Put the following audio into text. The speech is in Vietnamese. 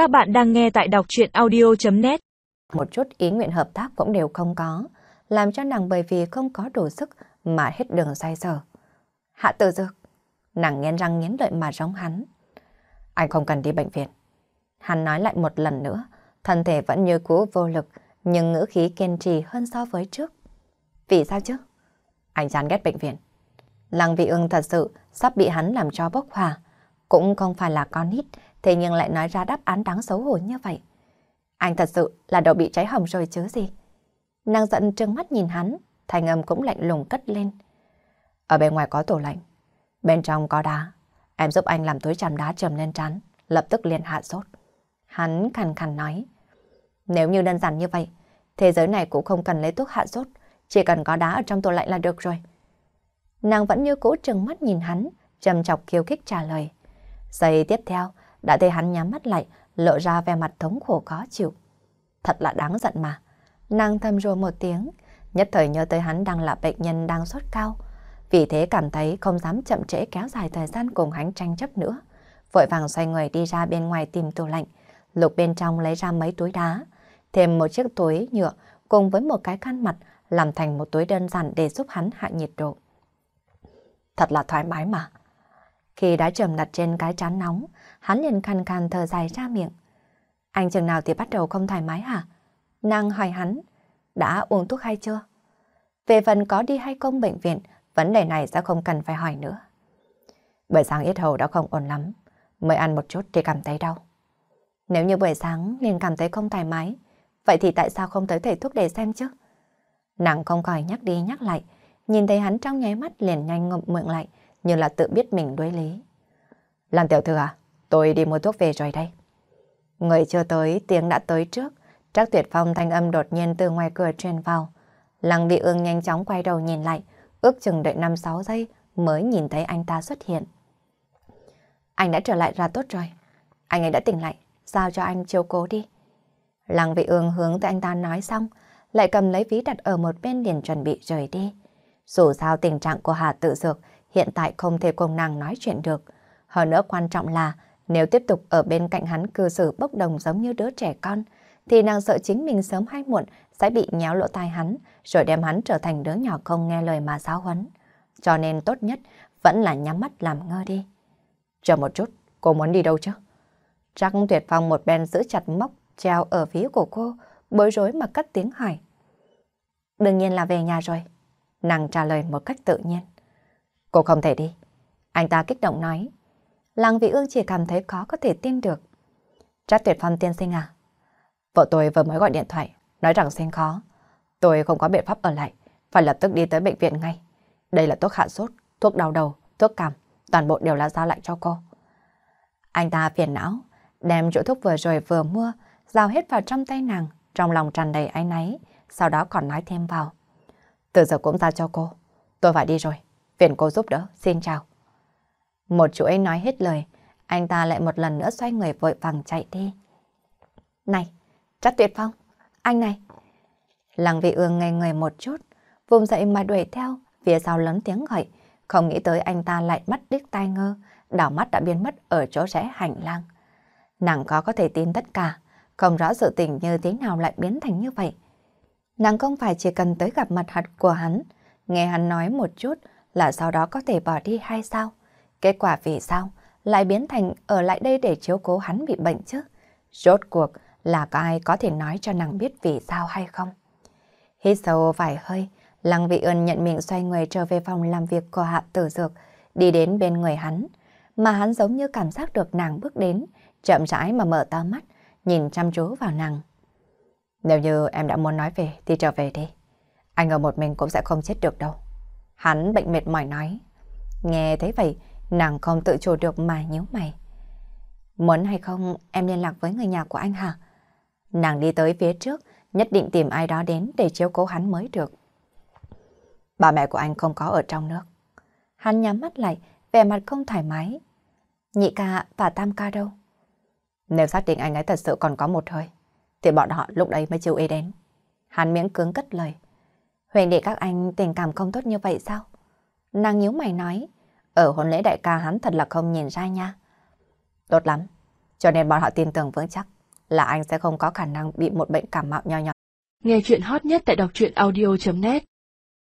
Các bạn đang nghe tại đọc chuyện audio.net Một chút ý nguyện hợp tác cũng đều không có, làm cho nàng bởi vì không có đủ sức mà hết đường xoay sở. Hạ tử dược, nàng nghiến răng nghiến lợi mà giống hắn. Anh không cần đi bệnh viện. Hắn nói lại một lần nữa, thân thể vẫn như cũ vô lực, nhưng ngữ khí kiên trì hơn so với trước. Vì sao chứ? Anh chán ghét bệnh viện. Lăng vị ương thật sự sắp bị hắn làm cho bốc hỏa. Cũng không phải là con nít, thế nhưng lại nói ra đáp án đáng xấu hổ như vậy. Anh thật sự là đầu bị cháy hỏng rồi chứ gì. Nàng giận trừng mắt nhìn hắn, thanh âm cũng lạnh lùng cất lên. Ở bên ngoài có tủ lạnh, bên trong có đá. Em giúp anh làm túi chàm đá trầm lên trán, lập tức liền hạ sốt. Hắn khàn khàn nói. Nếu như đơn giản như vậy, thế giới này cũng không cần lấy thuốc hạ sốt, chỉ cần có đá ở trong tủ lạnh là được rồi. Nàng vẫn như cũ trừng mắt nhìn hắn, trầm chọc khiêu khích trả lời. Giây tiếp theo, đã thấy hắn nhắm mắt lại, lộ ra vẻ mặt thống khổ khó chịu. Thật là đáng giận mà. Nàng thầm rùa một tiếng, nhất thời nhớ tới hắn đang là bệnh nhân đang sốt cao. Vì thế cảm thấy không dám chậm trễ kéo dài thời gian cùng hắn tranh chấp nữa. Vội vàng xoay người đi ra bên ngoài tìm tủ lạnh, lục bên trong lấy ra mấy túi đá, thêm một chiếc túi nhựa cùng với một cái khăn mặt làm thành một túi đơn giản để giúp hắn hạ nhiệt độ. Thật là thoải mái mà. Khi đã trầm đặt trên cái chán nóng, hắn liền khăn khăn thở dài ra miệng. Anh chừng nào thì bắt đầu không thoải mái hả? Nàng hỏi hắn, đã uống thuốc hay chưa? Về phần có đi hay không bệnh viện, vấn đề này sẽ không cần phải hỏi nữa. Buổi sáng ít hầu đã không ổn lắm, mới ăn một chút thì cảm thấy đau. Nếu như buổi sáng liền cảm thấy không thoải mái, vậy thì tại sao không tới thầy thuốc để xem chứ? Nàng không khỏi nhắc đi nhắc lại, nhìn thấy hắn trong nháy mắt liền nhanh ngậm miệng lại, như là tự biết mình đối lý. Lan tiểu thư à, tôi đi mua thuốc về rồi đây. Người chưa tới, tiếng đã tới trước. Trác tuyệt phong thanh âm đột nhiên từ ngoài cửa truyền vào. Lăng bị ương nhanh chóng quay đầu nhìn lại, ước chừng đợi 5-6 giây mới nhìn thấy anh ta xuất hiện. Anh đã trở lại ra tốt rồi. Anh ấy đã tỉnh lại, giao cho anh chiếu cố đi. Lăng vị ương hướng tới anh ta nói xong, lại cầm lấy ví đặt ở một bên liền chuẩn bị rời đi. Dù sao tình trạng của Hà tự dược hiện tại không thể cùng nàng nói chuyện được. Hơn nữa quan trọng là nếu tiếp tục ở bên cạnh hắn cư xử bốc đồng giống như đứa trẻ con, thì nàng sợ chính mình sớm hay muộn sẽ bị nhéo lỗ tai hắn, rồi đem hắn trở thành đứa nhỏ không nghe lời mà giáo huấn. Cho nên tốt nhất vẫn là nhắm mắt làm ngơ đi. Chờ một chút, cô muốn đi đâu chứ? Chắc tuyệt phong một bên giữ chặt móc treo ở phía của cô, bối rối mà cất tiếng hỏi. Đương nhiên là về nhà rồi. Nàng trả lời một cách tự nhiên. Cô không thể đi. Anh ta kích động nói. Lăng vị ương chỉ cảm thấy khó có thể tin được. Trác tuyệt phong tiên sinh à? Vợ tôi vừa mới gọi điện thoại, nói rằng sinh khó. Tôi không có biện pháp ở lại, phải lập tức đi tới bệnh viện ngay. Đây là thuốc hạ sốt, thuốc đau đầu, thuốc cảm, toàn bộ đều là giao lại cho cô. Anh ta phiền não, đem chỗ thuốc vừa rồi vừa mua, giao hết vào trong tay nàng, trong lòng tràn đầy áy náy, sau đó còn nói thêm vào. Từ giờ cũng giao cho cô, tôi phải đi rồi, phiền cô giúp đỡ, xin chào. Một chú ấy nói hết lời, anh ta lại một lần nữa xoay người vội vàng chạy đi. Này, chắc Tuyệt Phong, anh này. Lăng vị ương ngây người một chút, vùng dậy mà đuổi theo, phía sau lớn tiếng gọi, không nghĩ tới anh ta lại mắt đích tai ngơ, đảo mắt đã biến mất ở chỗ rẽ hành lang. Nàng có có thể tin tất cả, không rõ sự tình như thế nào lại biến thành như vậy. Nàng không phải chỉ cần tới gặp mặt hạt của hắn, nghe hắn nói một chút là sau đó có thể bỏ đi hay sao? Kết quả vì sao lại biến thành ở lại đây để chiếu cố hắn bị bệnh chứ? Rốt cuộc là có ai có thể nói cho nàng biết vì sao hay không? Hít sâu vài hơi, Lăng Vị Ưn nhận mình xoay người trở về phòng làm việc của Hạ Tử Dược, đi đến bên người hắn. Mà hắn giống như cảm giác được nàng bước đến, chậm rãi mà mở to mắt, nhìn chăm chú vào nàng. Nếu như em đã muốn nói về thì trở về đi. Anh ở một mình cũng sẽ không chết được đâu. Hắn bệnh mệt mỏi nói. Nghe thấy vậy, nàng không tự chủ được mà nhíu mày. Muốn hay không em liên lạc với người nhà của anh hả? Nàng đi tới phía trước, nhất định tìm ai đó đến để chiếu cố hắn mới được. Bà mẹ của anh không có ở trong nước. Hắn nhắm mắt lại, vẻ mặt không thoải mái. Nhị ca và tam ca đâu? Nếu xác định anh ấy thật sự còn có một hơi, thì bọn họ lúc đấy mới chịu ý đến. Hắn miễn cứng cất lời. Huỳnh đệ các anh tình cảm không tốt như vậy sao? Nàng nhíu mày nói, ở hôn lễ đại ca hắn thật là không nhìn ra nha. Tốt lắm, Cho nên bọn họ tin tưởng vững chắc là anh sẽ không có khả năng bị một bệnh cảm mạo nho nhỏ. Nghe chuyện hot nhất tại đọc truyện audio.net